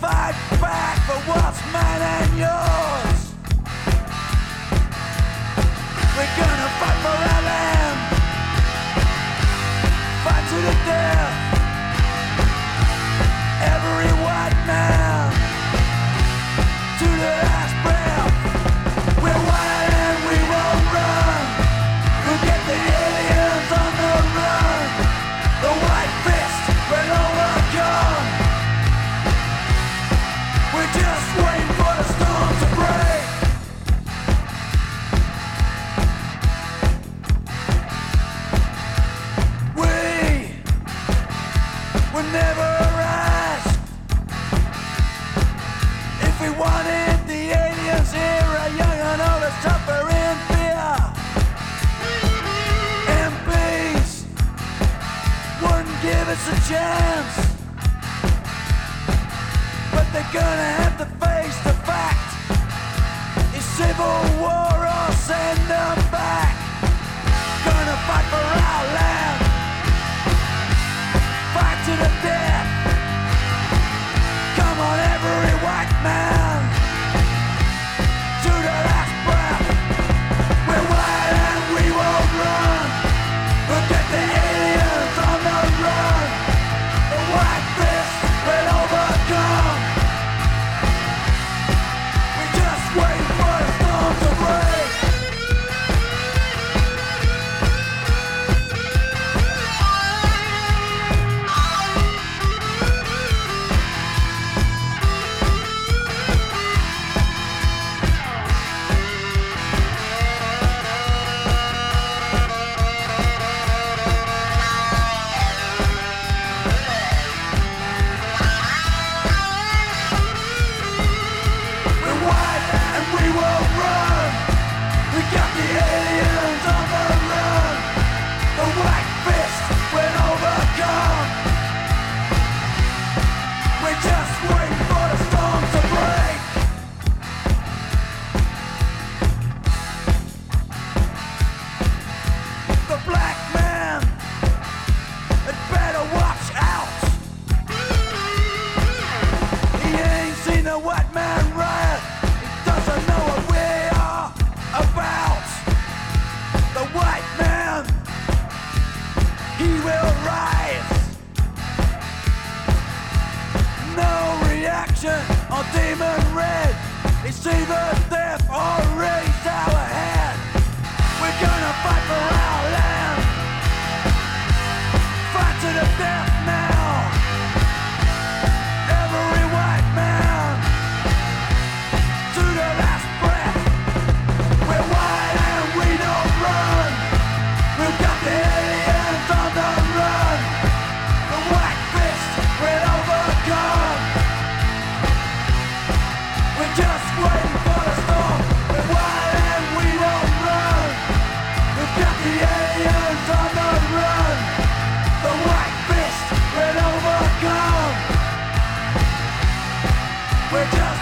fight back for what's mine and yours. We're gonna fight for forever. never rise. If we wanted the aliens here, a young and old to suffer in fear and wouldn't give us a chance. But they're gonna have to face the fact: civil war or send them back. white man riot. He doesn't know what we are about. The white man, he will rise. No reaction on demon red. It's either death or raise our hand. We're gonna fight for. We're just